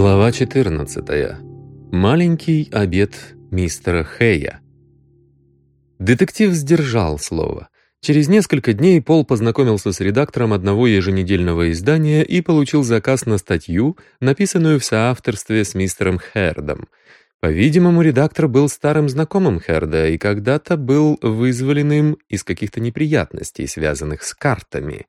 Глава 14. Маленький обед мистера Хэя. Детектив сдержал слово. Через несколько дней Пол познакомился с редактором одного еженедельного издания и получил заказ на статью, написанную в соавторстве с мистером Хердом. По-видимому, редактор был старым знакомым Херда и когда-то был вызволен из каких-то неприятностей, связанных с картами.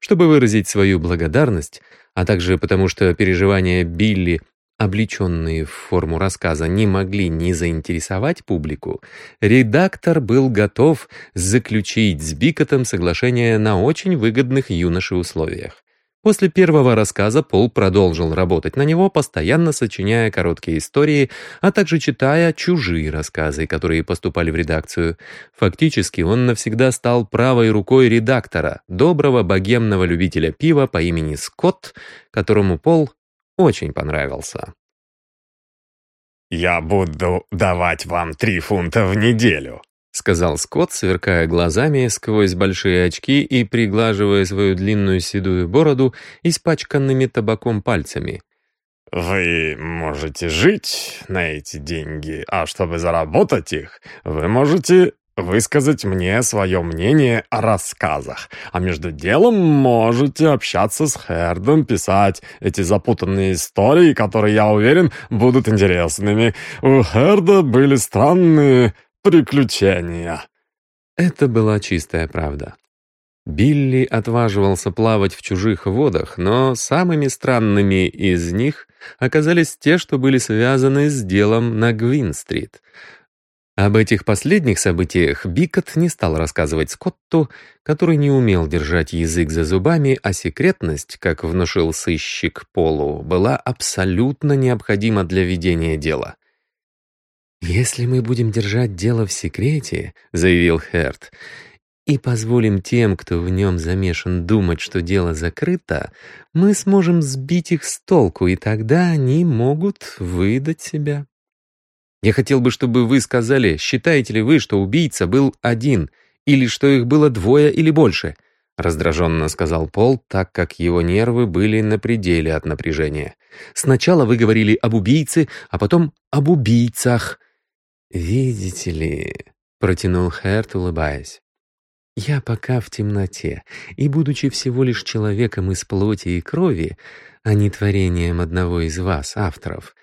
Чтобы выразить свою благодарность, а также потому что переживания Билли, облеченные в форму рассказа, не могли не заинтересовать публику, редактор был готов заключить с Бикотом соглашение на очень выгодных юноше условиях. После первого рассказа Пол продолжил работать на него, постоянно сочиняя короткие истории, а также читая чужие рассказы, которые поступали в редакцию. Фактически он навсегда стал правой рукой редактора, доброго богемного любителя пива по имени Скотт, которому Пол очень понравился. «Я буду давать вам три фунта в неделю», — сказал Скотт, сверкая глазами сквозь большие очки и приглаживая свою длинную седую бороду испачканными табаком пальцами. «Вы можете жить на эти деньги, а чтобы заработать их, вы можете высказать мне свое мнение о рассказах, а между делом можете общаться с Хердом, писать эти запутанные истории, которые, я уверен, будут интересными. У Херда были странные приключения». Это была чистая правда. Билли отваживался плавать в чужих водах, но самыми странными из них оказались те, что были связаны с делом на Гвин-стрит. Об этих последних событиях Бикот не стал рассказывать Скотту, который не умел держать язык за зубами, а секретность, как внушил сыщик Полу, была абсолютно необходима для ведения дела. «Если мы будем держать дело в секрете», — заявил Херт, «и позволим тем, кто в нем замешан, думать, что дело закрыто, мы сможем сбить их с толку, и тогда они могут выдать себя». Я хотел бы, чтобы вы сказали, считаете ли вы, что убийца был один, или что их было двое или больше, раздраженно сказал Пол, так как его нервы были на пределе от напряжения. Сначала вы говорили об убийце, а потом об убийцах. «Видите ли», — протянул Херт, улыбаясь, «я пока в темноте, и, будучи всего лишь человеком из плоти и крови, а не творением одного из вас, авторов,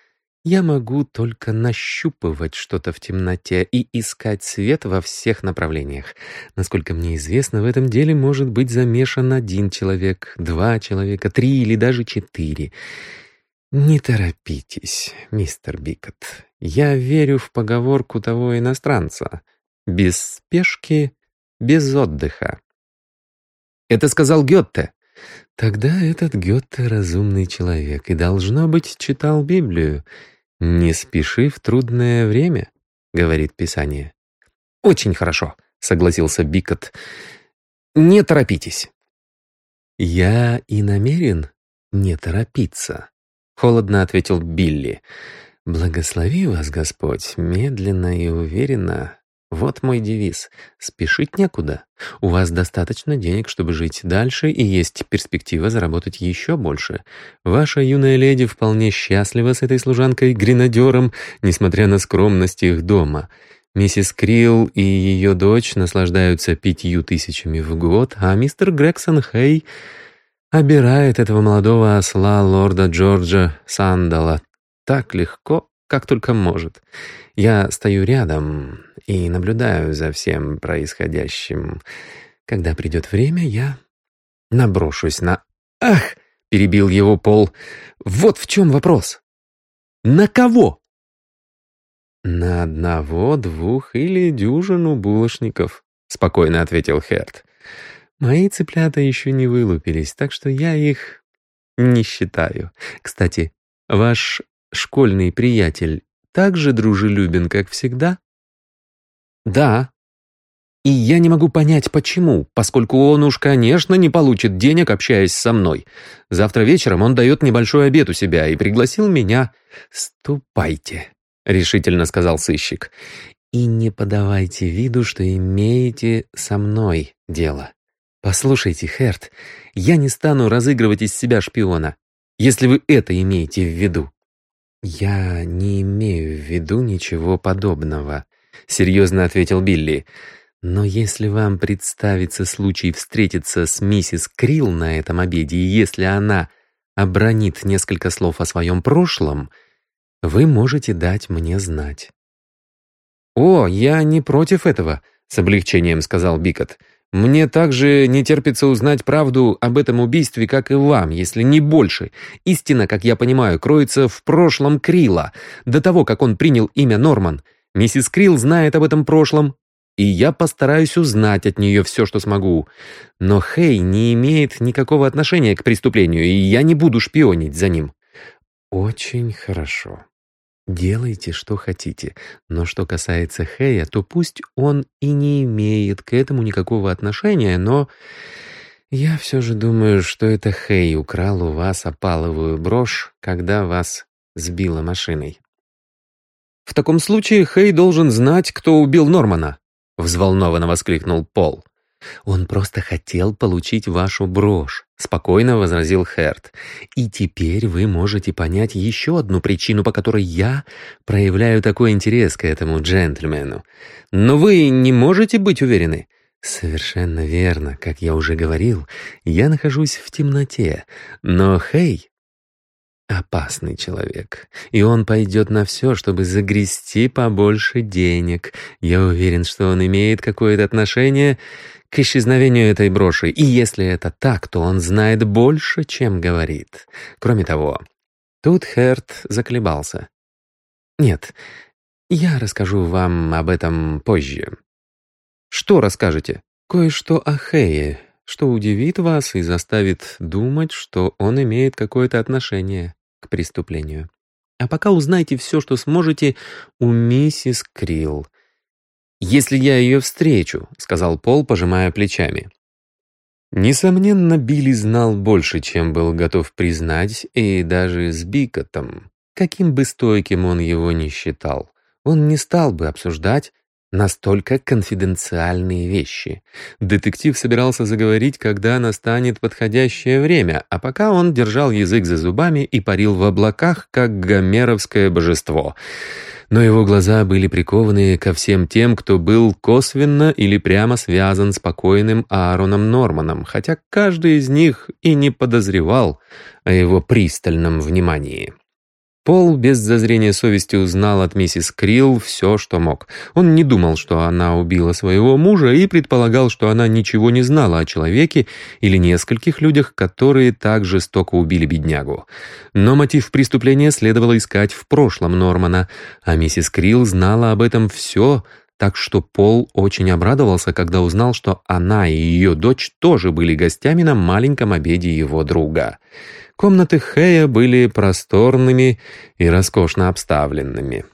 я могу только нащупывать что-то в темноте и искать свет во всех направлениях. Насколько мне известно, в этом деле может быть замешан один человек, два человека, три или даже четыре». «Не торопитесь, мистер Бикот. Я верю в поговорку того иностранца. Без спешки, без отдыха». «Это сказал Гетте». «Тогда этот Гетте разумный человек и, должно быть, читал Библию. Не спеши в трудное время», — говорит Писание. «Очень хорошо», — согласился Бикот. «Не торопитесь». «Я и намерен не торопиться». — холодно ответил Билли. «Благослови вас, Господь, медленно и уверенно. Вот мой девиз. Спешить некуда. У вас достаточно денег, чтобы жить дальше, и есть перспектива заработать еще больше. Ваша юная леди вполне счастлива с этой служанкой-гренадером, несмотря на скромность их дома». Миссис Крилл и ее дочь наслаждаются пятью тысячами в год, а мистер Грегсон Хей обирает этого молодого осла лорда Джорджа Сандала так легко, как только может. Я стою рядом и наблюдаю за всем происходящим. Когда придет время, я наброшусь на... «Ах!» — перебил его Пол. «Вот в чем вопрос. На кого?» «На одного, двух или дюжину булочников», — спокойно ответил Херт. Мои цыплята еще не вылупились, так что я их не считаю. Кстати, ваш школьный приятель так же дружелюбен, как всегда? Да. И я не могу понять, почему, поскольку он уж, конечно, не получит денег, общаясь со мной. Завтра вечером он дает небольшой обед у себя и пригласил меня. «Ступайте», — решительно сказал сыщик, «и не подавайте виду, что имеете со мной дело. «Послушайте, Херт, я не стану разыгрывать из себя шпиона, если вы это имеете в виду». «Я не имею в виду ничего подобного», — серьезно ответил Билли. «Но если вам представится случай встретиться с миссис Крилл на этом обеде, и если она обронит несколько слов о своем прошлом, вы можете дать мне знать». «О, я не против этого», — с облегчением сказал Бикот. Мне также не терпится узнать правду об этом убийстве, как и вам, если не больше. Истина, как я понимаю, кроется в прошлом Крила, до того, как он принял имя Норман. Миссис Крилл знает об этом прошлом, и я постараюсь узнать от нее все, что смогу. Но Хей не имеет никакого отношения к преступлению, и я не буду шпионить за ним». «Очень хорошо», Делайте, что хотите, но что касается Хэя, то пусть он и не имеет к этому никакого отношения, но я все же думаю, что это Хэй украл у вас опаловую брошь, когда вас сбила машиной. «В таком случае Хэй должен знать, кто убил Нормана», — взволнованно воскликнул Пол. «Он просто хотел получить вашу брошь», — спокойно возразил Херт. «И теперь вы можете понять еще одну причину, по которой я проявляю такой интерес к этому джентльмену. Но вы не можете быть уверены». «Совершенно верно. Как я уже говорил, я нахожусь в темноте. Но Хей Опасный человек, и он пойдет на все, чтобы загрести побольше денег. Я уверен, что он имеет какое-то отношение к исчезновению этой броши, и если это так, то он знает больше, чем говорит. Кроме того, тут Херт заколебался. «Нет, я расскажу вам об этом позже». «Что расскажете?» «Кое-что о Хее, что удивит вас и заставит думать, что он имеет какое-то отношение к преступлению. А пока узнайте все, что сможете у миссис Крилл. «Если я ее встречу», — сказал Пол, пожимая плечами. Несомненно, Билли знал больше, чем был готов признать, и даже с Бикотом, каким бы стойким он его ни считал, он не стал бы обсуждать настолько конфиденциальные вещи. Детектив собирался заговорить, когда настанет подходящее время, а пока он держал язык за зубами и парил в облаках, как гомеровское божество — но его глаза были прикованы ко всем тем, кто был косвенно или прямо связан с покойным Аароном Норманом, хотя каждый из них и не подозревал о его пристальном внимании. Пол без зазрения совести узнал от миссис Крилл все, что мог. Он не думал, что она убила своего мужа, и предполагал, что она ничего не знала о человеке или нескольких людях, которые так жестоко убили беднягу. Но мотив преступления следовало искать в прошлом Нормана, а миссис Крилл знала об этом все, так что Пол очень обрадовался, когда узнал, что она и ее дочь тоже были гостями на маленьком обеде его друга. Комнаты Хэя были просторными и роскошно обставленными.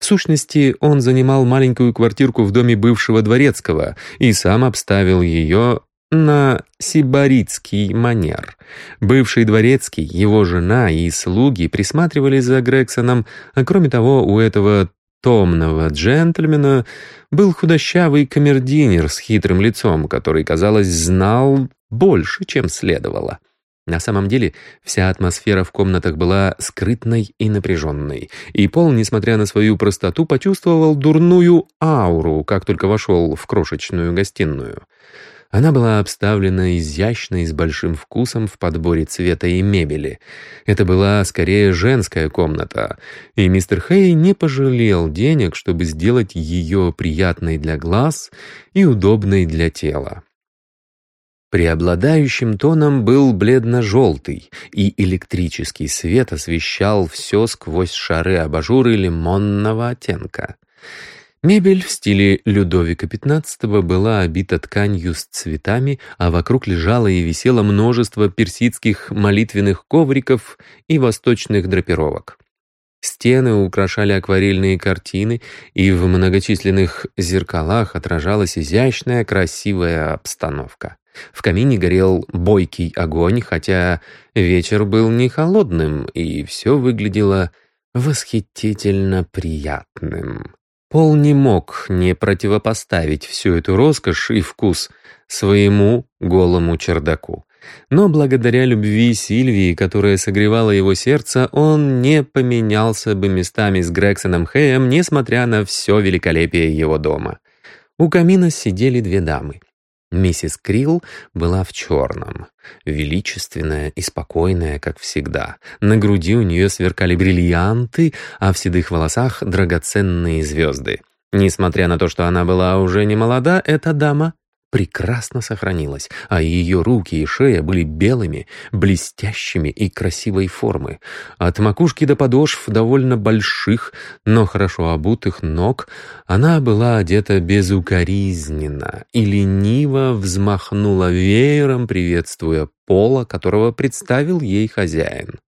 В сущности, он занимал маленькую квартирку в доме бывшего дворецкого и сам обставил ее на сибаритский манер. Бывший дворецкий, его жена и слуги присматривали за Грексоном, а кроме того, у этого томного джентльмена был худощавый камердинер с хитрым лицом, который, казалось, знал больше, чем следовало. На самом деле, вся атмосфера в комнатах была скрытной и напряженной, и Пол, несмотря на свою простоту, почувствовал дурную ауру, как только вошел в крошечную гостиную. Она была обставлена изящно и с большим вкусом в подборе цвета и мебели. Это была скорее женская комната, и мистер Хей не пожалел денег, чтобы сделать ее приятной для глаз и удобной для тела. Преобладающим тоном был бледно-желтый, и электрический свет освещал все сквозь шары абажуры лимонного оттенка. Мебель в стиле Людовика XV была обита тканью с цветами, а вокруг лежало и висело множество персидских молитвенных ковриков и восточных драпировок. Стены украшали акварельные картины, и в многочисленных зеркалах отражалась изящная, красивая обстановка. В камине горел бойкий огонь, хотя вечер был не холодным, и все выглядело восхитительно приятным. Пол не мог не противопоставить всю эту роскошь и вкус своему голому чердаку. Но благодаря любви Сильвии, которая согревала его сердце, он не поменялся бы местами с Грексоном Хэем, несмотря на все великолепие его дома. У камина сидели две дамы. Миссис Крилл была в черном, величественная и спокойная, как всегда. На груди у нее сверкали бриллианты, а в седых волосах драгоценные звезды. Несмотря на то, что она была уже не молода, эта дама прекрасно сохранилась, а ее руки и шея были белыми, блестящими и красивой формы. От макушки до подошв довольно больших, но хорошо обутых ног она была одета безукоризненно и лениво взмахнула веером, приветствуя пола, которого представил ей хозяин.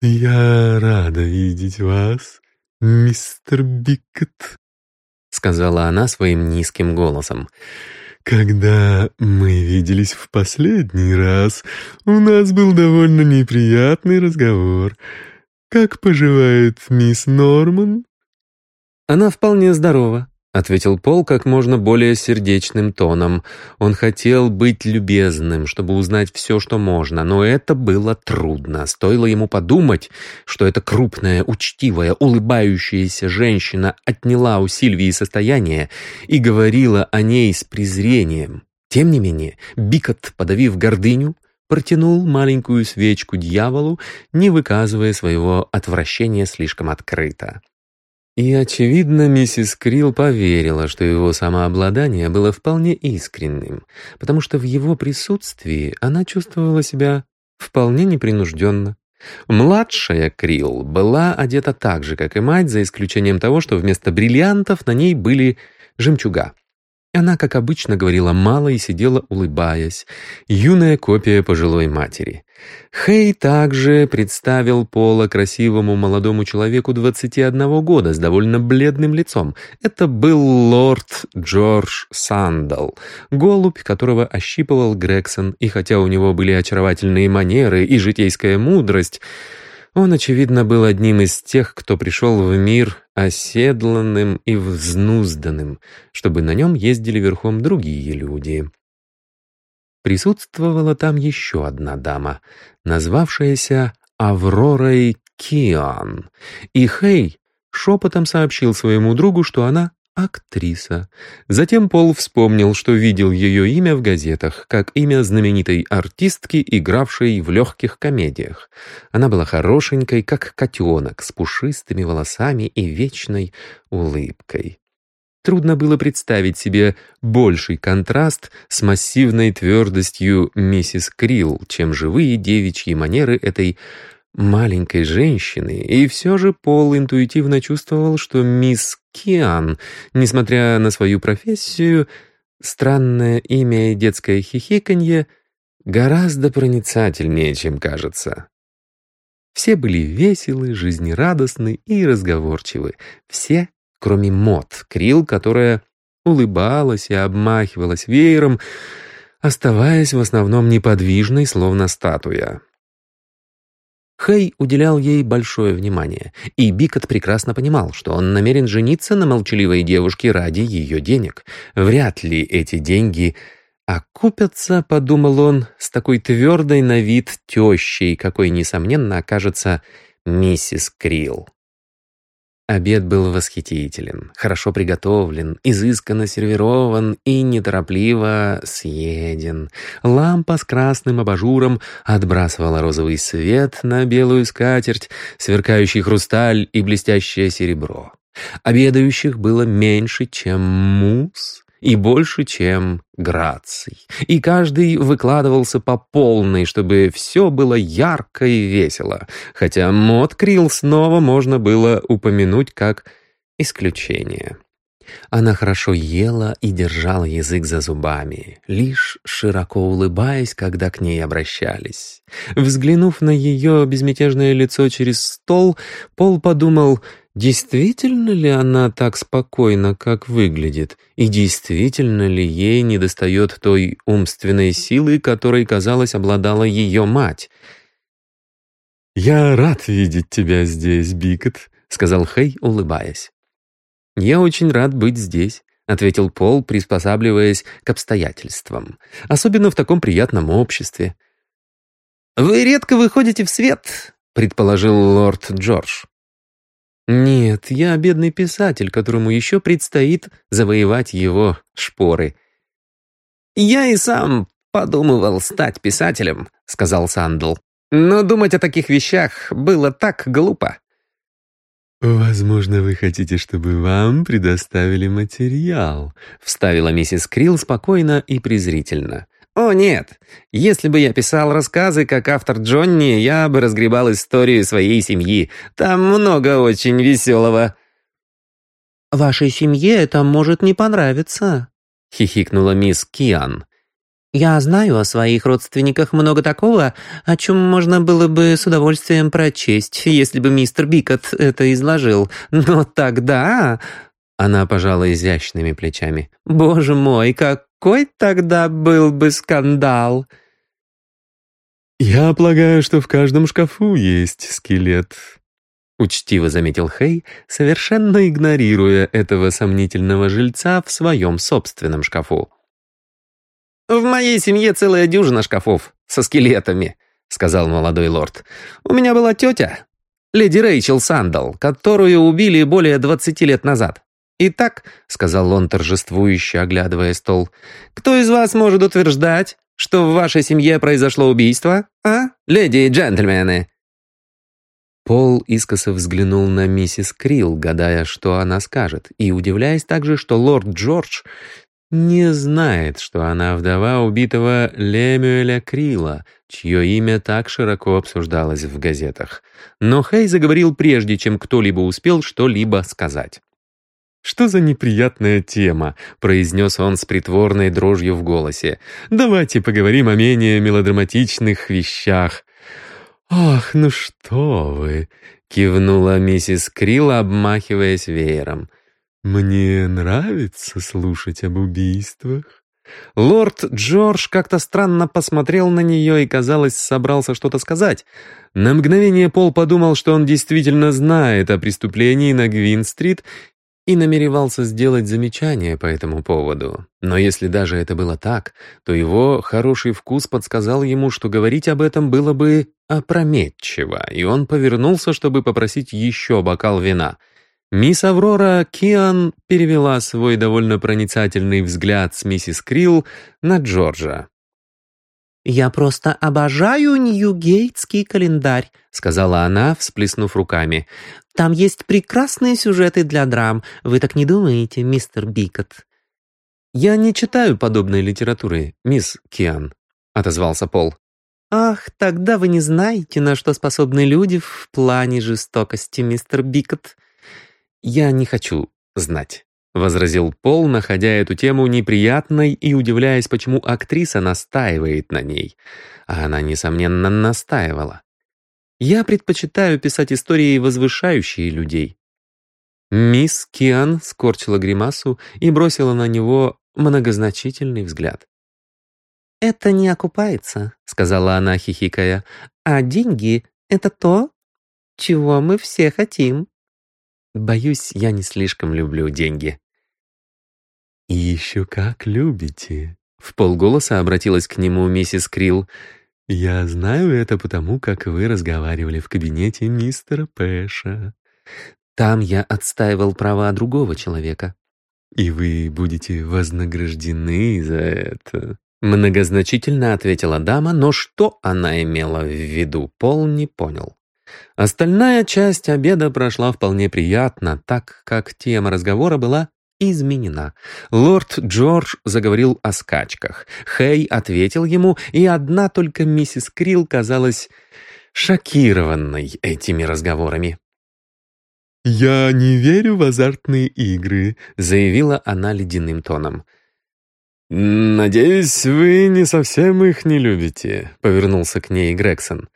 «Я рада видеть вас, мистер Биккет», — сказала она своим низким голосом. Когда мы виделись в последний раз, у нас был довольно неприятный разговор. Как поживает мисс Норман? Она вполне здорова, ответил Пол как можно более сердечным тоном. Он хотел быть любезным, чтобы узнать все, что можно, но это было трудно. Стоило ему подумать, что эта крупная, учтивая, улыбающаяся женщина отняла у Сильвии состояние и говорила о ней с презрением. Тем не менее, Бикот, подавив гордыню, протянул маленькую свечку дьяволу, не выказывая своего отвращения слишком открыто. И, очевидно, миссис Крилл поверила, что его самообладание было вполне искренним, потому что в его присутствии она чувствовала себя вполне непринужденно. Младшая Крилл была одета так же, как и мать, за исключением того, что вместо бриллиантов на ней были жемчуга. Она, как обычно, говорила мало и сидела, улыбаясь. Юная копия пожилой матери. Хей также представил Пола красивому молодому человеку 21 года с довольно бледным лицом. Это был лорд Джордж Сандал, голубь, которого ощипывал Грегсон, и хотя у него были очаровательные манеры и житейская мудрость, он, очевидно, был одним из тех, кто пришел в мир оседланным и взнузданным, чтобы на нем ездили верхом другие люди. Присутствовала там еще одна дама, назвавшаяся Авророй Киан, и Хей шепотом сообщил своему другу, что она актриса. Затем Пол вспомнил, что видел ее имя в газетах, как имя знаменитой артистки, игравшей в легких комедиях. Она была хорошенькой, как котенок, с пушистыми волосами и вечной улыбкой. Трудно было представить себе больший контраст с массивной твердостью миссис Крилл, чем живые девичьи манеры этой маленькой женщины, и все же Пол интуитивно чувствовал, что мисс Киан, несмотря на свою профессию, странное имя и детское хихиканье, гораздо проницательнее, чем кажется. Все были веселы, жизнерадостны и разговорчивы. Все, кроме Мот, Крил, которая улыбалась и обмахивалась веером, оставаясь в основном неподвижной, словно статуя. Хэй уделял ей большое внимание, и Бикот прекрасно понимал, что он намерен жениться на молчаливой девушке ради ее денег. Вряд ли эти деньги окупятся, подумал он, с такой твердой на вид тещей, какой, несомненно, окажется миссис Крилл. Обед был восхитителен, хорошо приготовлен, изысканно сервирован и неторопливо съеден. Лампа с красным абажуром отбрасывала розовый свет на белую скатерть, сверкающий хрусталь и блестящее серебро. Обедающих было меньше, чем мусс, и больше, чем Граций. И каждый выкладывался по полной, чтобы все было ярко и весело, хотя Мод Крилл снова можно было упомянуть как исключение. Она хорошо ела и держала язык за зубами, лишь широко улыбаясь, когда к ней обращались. Взглянув на ее безмятежное лицо через стол, Пол подумал — Действительно ли она так спокойна, как выглядит, и действительно ли ей недостает той умственной силы, которой, казалось, обладала ее мать? «Я рад видеть тебя здесь, Бикот», — сказал Хей, улыбаясь. «Я очень рад быть здесь», — ответил Пол, приспосабливаясь к обстоятельствам. «Особенно в таком приятном обществе». «Вы редко выходите в свет», — предположил лорд Джордж. «Нет, я бедный писатель, которому еще предстоит завоевать его шпоры». «Я и сам подумывал стать писателем», — сказал Сандл. «Но думать о таких вещах было так глупо». «Возможно, вы хотите, чтобы вам предоставили материал», — вставила миссис Крилл спокойно и презрительно. «О, нет! Если бы я писал рассказы, как автор Джонни, я бы разгребал историю своей семьи. Там много очень веселого». «Вашей семье это может не понравиться», — хихикнула мисс Киан. Я знаю о своих родственниках много такого, о чем можно было бы с удовольствием прочесть, если бы мистер Бикот это изложил. Но тогда...» Она пожала изящными плечами. «Боже мой, какой тогда был бы скандал!» «Я полагаю, что в каждом шкафу есть скелет», — учтиво заметил Хей, совершенно игнорируя этого сомнительного жильца в своем собственном шкафу. «В моей семье целая дюжина шкафов со скелетами», — сказал молодой лорд. «У меня была тетя, леди Рэйчел Сандал, которую убили более двадцати лет назад. «Итак», — сказал он торжествующе, оглядывая стол, «кто из вас может утверждать, что в вашей семье произошло убийство, а, леди и джентльмены?» Пол искоса взглянул на миссис Крилл, гадая, что она скажет, и удивляясь также, что лорд Джордж не знает, что она вдова убитого Лемюэля Крила, чье имя так широко обсуждалось в газетах. Но Хей заговорил прежде, чем кто-либо успел что-либо сказать. «Что за неприятная тема?» — произнес он с притворной дрожью в голосе. «Давайте поговорим о менее мелодраматичных вещах». «Ах, ну что вы!» — кивнула миссис Крилл, обмахиваясь веером. «Мне нравится слушать об убийствах». Лорд Джордж как-то странно посмотрел на нее и, казалось, собрался что-то сказать. На мгновение Пол подумал, что он действительно знает о преступлении на Гвин-стрит и намеревался сделать замечание по этому поводу. Но если даже это было так, то его хороший вкус подсказал ему, что говорить об этом было бы опрометчиво, и он повернулся, чтобы попросить еще бокал вина — Мисс Аврора Киан перевела свой довольно проницательный взгляд с миссис Крилл на Джорджа. «Я просто обожаю Ньюгейтский календарь», — сказала она, всплеснув руками. «Там есть прекрасные сюжеты для драм. Вы так не думаете, мистер Бикот?» «Я не читаю подобной литературы, мисс Киан», — отозвался Пол. «Ах, тогда вы не знаете, на что способны люди в плане жестокости, мистер Бикот», «Я не хочу знать», — возразил Пол, находя эту тему неприятной и удивляясь, почему актриса настаивает на ней. А она, несомненно, настаивала. «Я предпочитаю писать истории, возвышающие людей». Мисс Киан скорчила гримасу и бросила на него многозначительный взгляд. «Это не окупается», — сказала она, хихикая, «а деньги — это то, чего мы все хотим». Боюсь, я не слишком люблю деньги». «И еще как любите!» В полголоса обратилась к нему миссис Крилл. «Я знаю это потому, как вы разговаривали в кабинете мистера Пэша. Там я отстаивал права другого человека». «И вы будете вознаграждены за это?» Многозначительно ответила дама, но что она имела в виду, Пол не понял. Остальная часть обеда прошла вполне приятно, так как тема разговора была изменена. Лорд Джордж заговорил о скачках. Хей ответил ему, и одна только миссис Крилл казалась шокированной этими разговорами. «Я не верю в азартные игры», — заявила она ледяным тоном. «Надеюсь, вы не совсем их не любите», — повернулся к ней Грегсон.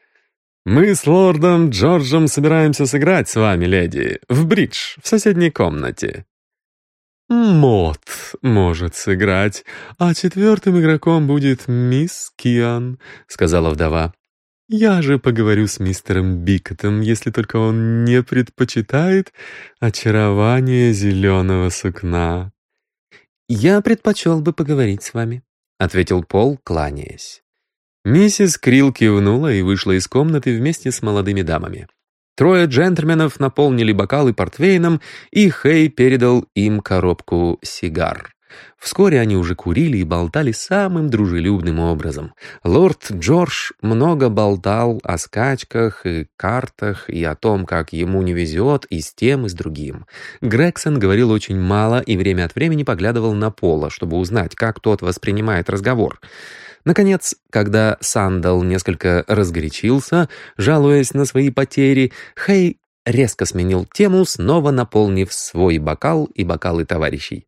«Мы с лордом Джорджем собираемся сыграть с вами, леди, в бридж в соседней комнате». «Мот может сыграть, а четвертым игроком будет мисс Киан», — сказала вдова. «Я же поговорю с мистером Бикотом, если только он не предпочитает очарование зеленого сукна». «Я предпочел бы поговорить с вами», — ответил Пол, кланяясь. Миссис Крилл кивнула и вышла из комнаты вместе с молодыми дамами. Трое джентльменов наполнили бокалы портвейном, и Хей передал им коробку сигар. Вскоре они уже курили и болтали самым дружелюбным образом. Лорд Джордж много болтал о скачках и картах, и о том, как ему не везет и с тем, и с другим. Грегсон говорил очень мало и время от времени поглядывал на Пола, чтобы узнать, как тот воспринимает разговор. Наконец, когда Сандал несколько разгорячился, жалуясь на свои потери, Хей резко сменил тему, снова наполнив свой бокал и бокалы товарищей.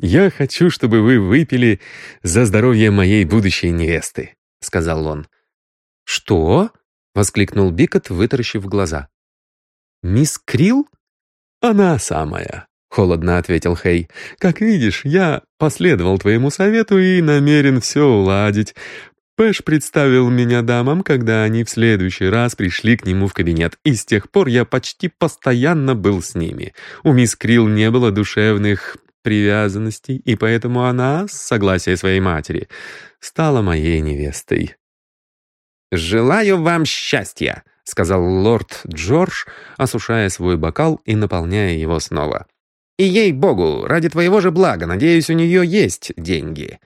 «Я хочу, чтобы вы выпили за здоровье моей будущей невесты», — сказал он. «Что?» — воскликнул Бикот, вытаращив глаза. «Мисс Крилл?» «Она самая», — холодно ответил Хей. «Как видишь, я последовал твоему совету и намерен все уладить. Пэш представил меня дамам, когда они в следующий раз пришли к нему в кабинет, и с тех пор я почти постоянно был с ними. У мисс Крилл не было душевных привязанностей, и поэтому она, с согласия своей матери, стала моей невестой». «Желаю вам счастья», — сказал лорд Джордж, осушая свой бокал и наполняя его снова. И ей-богу, ради твоего же блага, надеюсь, у нее есть деньги».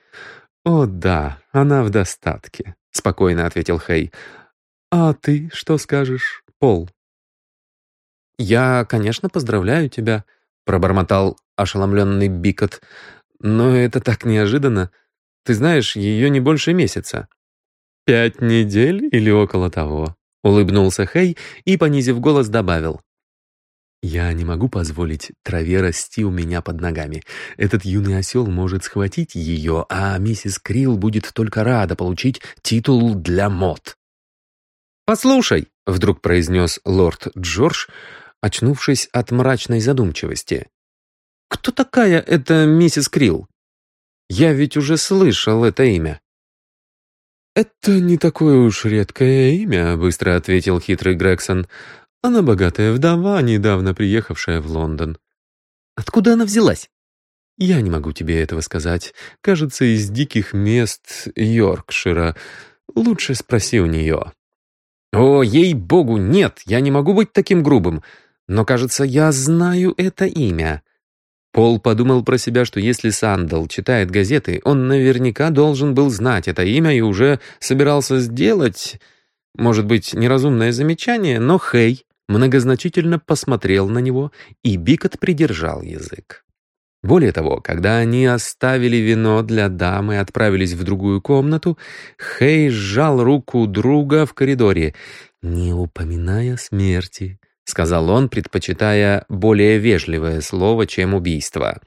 «О да, она в достатке», — спокойно ответил Хей. «А ты что скажешь, Пол?» «Я, конечно, поздравляю тебя», — пробормотал ошеломленный Бикот. «Но это так неожиданно. Ты знаешь, ее не больше месяца». «Пять недель или около того», — улыбнулся Хей и, понизив голос, добавил. Я не могу позволить траве расти у меня под ногами. Этот юный осел может схватить ее, а миссис Крилл будет только рада получить титул для мод. «Послушай», — вдруг произнес лорд Джордж, очнувшись от мрачной задумчивости. «Кто такая эта миссис Крилл? Я ведь уже слышал это имя». «Это не такое уж редкое имя», — быстро ответил хитрый Грегсон. Она богатая вдова, недавно приехавшая в Лондон. Откуда она взялась? Я не могу тебе этого сказать. Кажется, из диких мест Йоркшира. Лучше спроси у нее. О, ей-богу, нет, я не могу быть таким грубым. Но, кажется, я знаю это имя. Пол подумал про себя, что если Сандал читает газеты, он наверняка должен был знать это имя и уже собирался сделать, может быть, неразумное замечание, но Хей многозначительно посмотрел на него, и Бикот придержал язык. Более того, когда они оставили вино для дамы и отправились в другую комнату, Хей сжал руку друга в коридоре. «Не упоминая смерти», — сказал он, предпочитая более вежливое слово, чем убийство.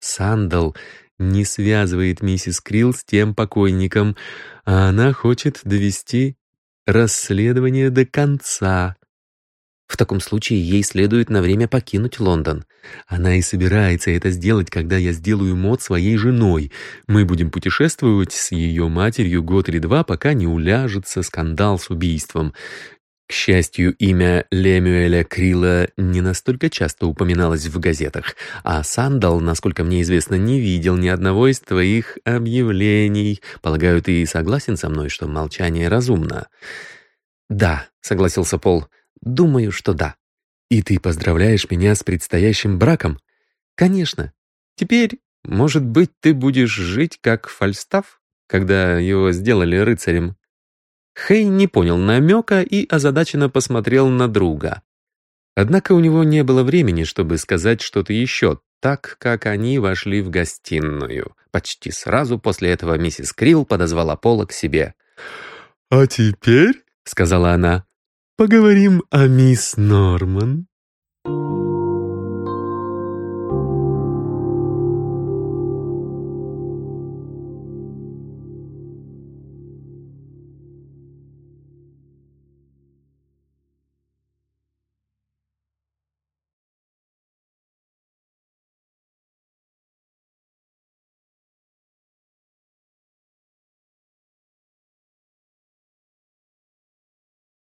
«Сандал не связывает миссис Крилл с тем покойником, а она хочет довести расследование до конца. В таком случае ей следует на время покинуть Лондон. Она и собирается это сделать, когда я сделаю мод своей женой. Мы будем путешествовать с ее матерью год или два, пока не уляжется скандал с убийством. К счастью, имя Лемюэля Крила не настолько часто упоминалось в газетах, а Сандал, насколько мне известно, не видел ни одного из твоих объявлений. Полагаю, ты согласен со мной, что молчание разумно?» «Да», — согласился Пол, — Думаю, что да. И ты поздравляешь меня с предстоящим браком? Конечно. Теперь, может быть, ты будешь жить как Фальстаф, когда его сделали рыцарем. Хей не понял намека и озадаченно посмотрел на друга. Однако у него не было времени, чтобы сказать что-то еще, так как они вошли в гостиную. Почти сразу после этого миссис Крилл подозвала Пола к себе. «А теперь», — сказала она, Поговорим о мисс Норман.